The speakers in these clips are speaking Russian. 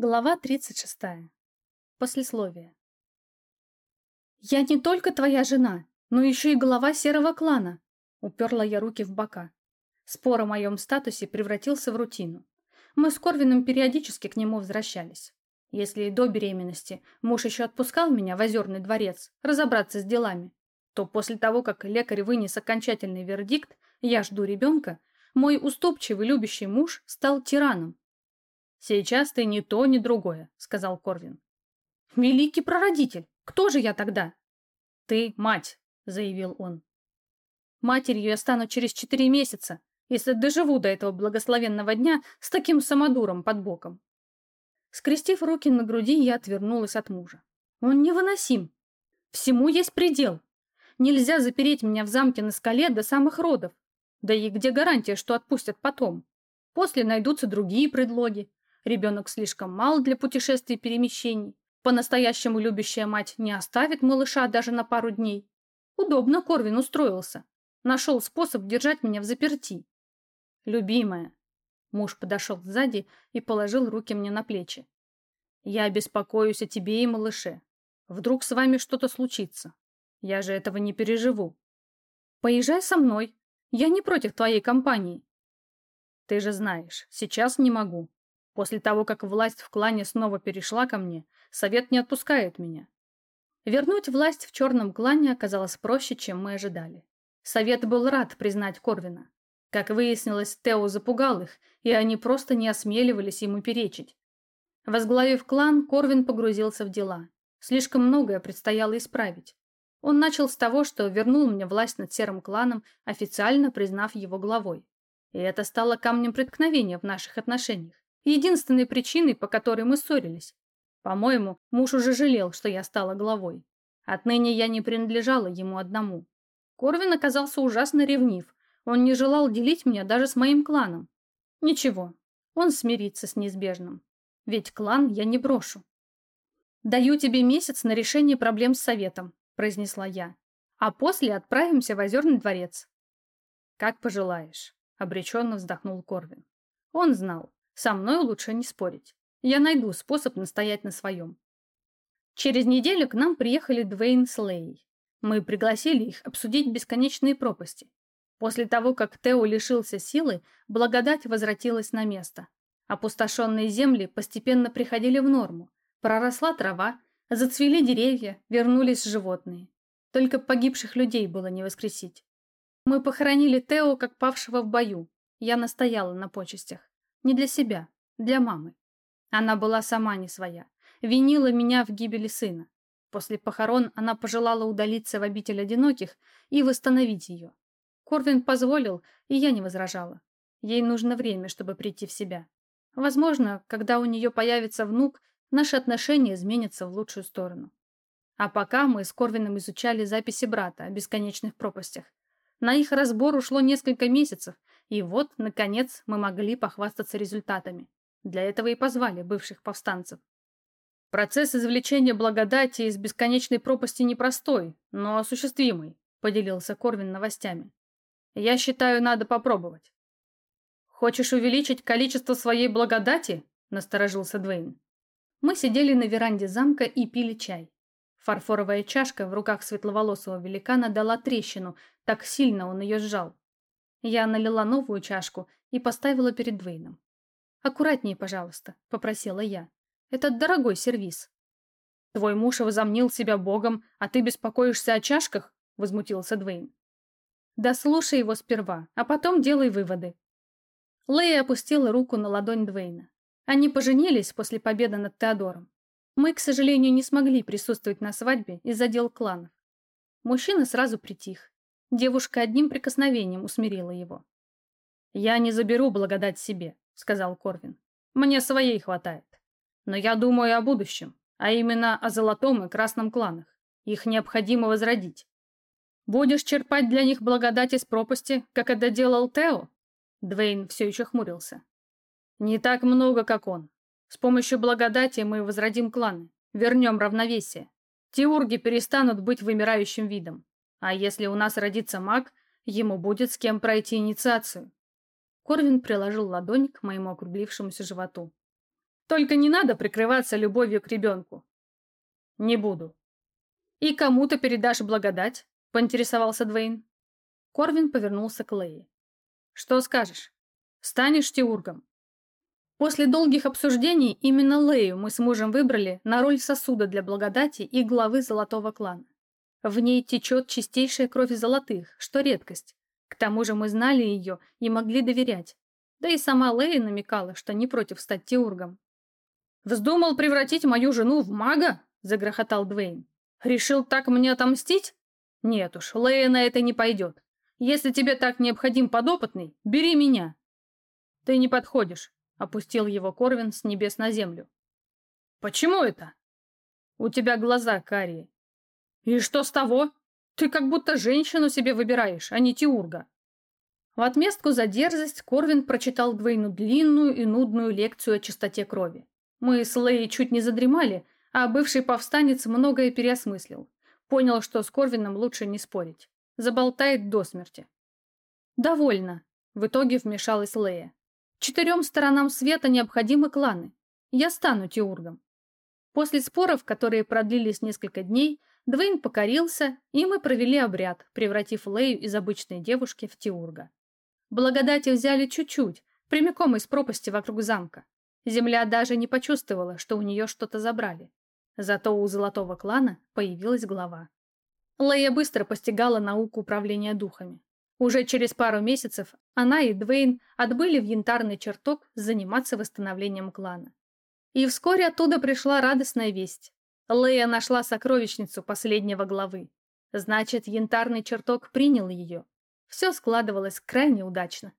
Глава 36. Послесловие. «Я не только твоя жена, но еще и глава серого клана», — уперла я руки в бока. Спор о моем статусе превратился в рутину. Мы с Корвином периодически к нему возвращались. Если и до беременности муж еще отпускал меня в озерный дворец разобраться с делами, то после того, как лекарь вынес окончательный вердикт «я жду ребенка», мой уступчивый любящий муж стал тираном, «Сейчас ты ни то, ни другое», — сказал Корвин. «Великий прародитель! Кто же я тогда?» «Ты мать», — заявил он. «Матерью я стану через четыре месяца, если доживу до этого благословенного дня с таким самодуром под боком». Скрестив руки на груди, я отвернулась от мужа. «Он невыносим. Всему есть предел. Нельзя запереть меня в замке на скале до самых родов. Да и где гарантия, что отпустят потом? После найдутся другие предлоги. Ребенок слишком мал для путешествий и перемещений. По-настоящему любящая мать не оставит малыша даже на пару дней. Удобно Корвин устроился. Нашел способ держать меня в заперти. Любимая. Муж подошел сзади и положил руки мне на плечи. Я беспокоюсь о тебе и малыше. Вдруг с вами что-то случится. Я же этого не переживу. Поезжай со мной. Я не против твоей компании. Ты же знаешь, сейчас не могу. После того, как власть в клане снова перешла ко мне, совет не отпускает меня. Вернуть власть в черном клане оказалось проще, чем мы ожидали. Совет был рад признать Корвина. Как выяснилось, Тео запугал их, и они просто не осмеливались ему перечить. Возглавив клан, Корвин погрузился в дела. Слишком многое предстояло исправить. Он начал с того, что вернул мне власть над серым кланом, официально признав его главой. И это стало камнем преткновения в наших отношениях единственной причиной, по которой мы ссорились. По-моему, муж уже жалел, что я стала главой. Отныне я не принадлежала ему одному. Корвин оказался ужасно ревнив. Он не желал делить меня даже с моим кланом. Ничего, он смирится с неизбежным. Ведь клан я не брошу. «Даю тебе месяц на решение проблем с советом», – произнесла я. «А после отправимся в Озерный дворец». «Как пожелаешь», – обреченно вздохнул Корвин. Он знал, со мной лучше не спорить. Я найду способ настоять на своем. Через неделю к нам приехали Двейн с Лей. Мы пригласили их обсудить бесконечные пропасти. После того, как Тео лишился силы, благодать возвратилась на место. Опустошенные земли постепенно приходили в норму. Проросла трава, зацвели деревья, вернулись животные. Только погибших людей было не воскресить. Мы похоронили Тео как павшего в бою. Я настояла на почестях. Не для себя, для мамы. Она была сама не своя. Винила меня в гибели сына. После похорон она пожелала удалиться в обитель одиноких и восстановить ее. Корвин позволил, и я не возражала. Ей нужно время, чтобы прийти в себя. Возможно, когда у нее появится внук, наши отношения изменятся в лучшую сторону. А пока мы с Корвином изучали записи брата о бесконечных пропастях. На их разбор ушло несколько месяцев, и вот, наконец, мы могли похвастаться результатами. Для этого и позвали бывших повстанцев. Процесс извлечения благодати из бесконечной пропасти непростой, но осуществимый, поделился Корвин новостями. Я считаю, надо попробовать. Хочешь увеличить количество своей благодати? Насторожился Двейн. Мы сидели на веранде замка и пили чай. Фарфоровая чашка в руках светловолосого великана дала трещину, так сильно он ее сжал. Я налила новую чашку и поставила перед Двейном. «Аккуратнее, пожалуйста», — попросила я. «Это дорогой сервиз». «Твой муж возомнил себя богом, а ты беспокоишься о чашках?» — возмутился Двейн. «Да слушай его сперва, а потом делай выводы». Лея опустила руку на ладонь Двейна. Они поженились после победы над Теодором. Мы, к сожалению, не смогли присутствовать на свадьбе из-за дел кланов. Мужчина сразу притих, Девушка одним прикосновением усмирила его. «Я не заберу благодать себе», — сказал Корвин. «Мне своей хватает. Но я думаю о будущем, а именно о золотом и красном кланах. Их необходимо возродить. Будешь черпать для них благодать из пропасти, как это делал Тео?» Двейн все еще хмурился. «Не так много, как он. С помощью благодати мы возродим кланы, вернем равновесие. Теурги перестанут быть вымирающим видом. А если у нас родится маг, ему будет с кем пройти инициацию. Корвин приложил ладонь к моему округлившемуся животу. Только не надо прикрываться любовью к ребенку. Не буду. И кому ты передашь благодать? Поинтересовался Двейн. Корвин повернулся к Лее. Что скажешь? Станешь теургом? После долгих обсуждений именно Лею мы с мужем выбрали на роль сосуда для благодати и главы золотого клана. В ней течет чистейшая кровь золотых, что редкость. К тому же мы знали ее и могли доверять. Да и сама Лея намекала, что не против стать теургом. «Вздумал превратить мою жену в мага?» – загрохотал Двейн. «Решил так мне отомстить? Нет уж, Лея на это не пойдет. Если тебе так необходим подопытный, бери меня». «Ты не подходишь», – опустил его Корвин с небес на землю. «Почему это?» «У тебя глаза карие». «И что с того? Ты как будто женщину себе выбираешь, а не Тиурга». В отместку за дерзость Корвин прочитал Двейну длинную и нудную лекцию о чистоте крови. Мы с Лей чуть не задремали, а бывший повстанец многое переосмыслил. Понял, что с Корвином лучше не спорить. Заболтает до смерти. «Довольно», — в итоге вмешалась Лея. «Четырем сторонам света необходимы кланы. Я стану Теургом». После споров, которые продлились несколько дней, Двейн покорился, и мы провели обряд, превратив Лею из обычной девушки в Теурга. Благодати взяли чуть-чуть, прямиком из пропасти вокруг замка. Земля даже не почувствовала, что у нее что-то забрали. Зато у золотого клана появилась глава. Лея быстро постигала науку управления духами. Уже через пару месяцев она и Двейн отбыли в янтарный чертог заниматься восстановлением клана. И вскоре оттуда пришла радостная весть. Лея нашла сокровищницу последнего главы. Значит, янтарный чертог принял ее. Все складывалось крайне удачно.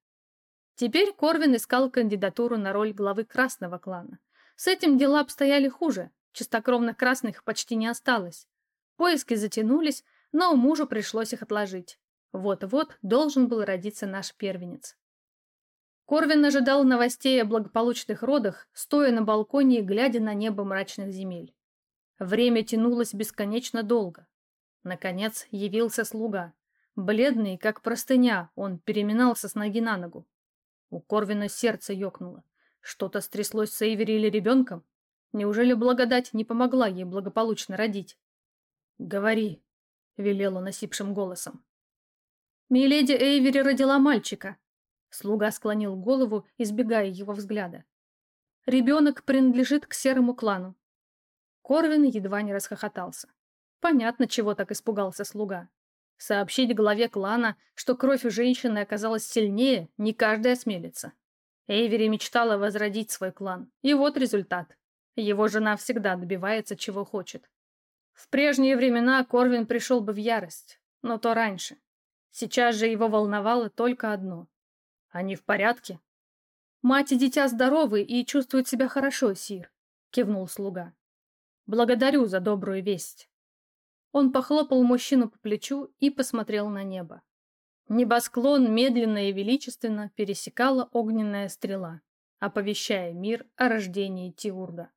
Теперь Корвин искал кандидатуру на роль главы Красного клана. С этим дела обстояли хуже, чистокровных красных почти не осталось. Поиски затянулись, но мужу пришлось их отложить. Вот-вот должен был родиться наш первенец. Корвин ожидал новостей о благополучных родах, стоя на балконе и глядя на небо мрачных земель. Время тянулось бесконечно долго. Наконец явился слуга. Бледный, как простыня, он переминался с ноги на ногу. У Корвина сердце ёкнуло. Что-то стряслось с Эйвери или ребенком? Неужели благодать не помогла ей благополучно родить? «Говори», — велел он голосом. «Миледи Эйвери родила мальчика». Слуга склонил голову, избегая его взгляда. «Ребенок принадлежит к серому клану». Корвин едва не расхохотался. Понятно, чего так испугался слуга. Сообщить главе клана, что кровь у женщины оказалась сильнее, не каждый осмелится. Эйвери мечтала возродить свой клан. И вот результат. Его жена всегда добивается, чего хочет. В прежние времена Корвин пришел бы в ярость, но то раньше. Сейчас же его волновало только одно. Они в порядке? Мать и дитя здоровы и чувствуют себя хорошо, Сир, кивнул слуга. Благодарю за добрую весть. Он похлопал мужчину по плечу и посмотрел на небо. Небосклон медленно и величественно пересекала огненная стрела, оповещая мир о рождении Тиурга.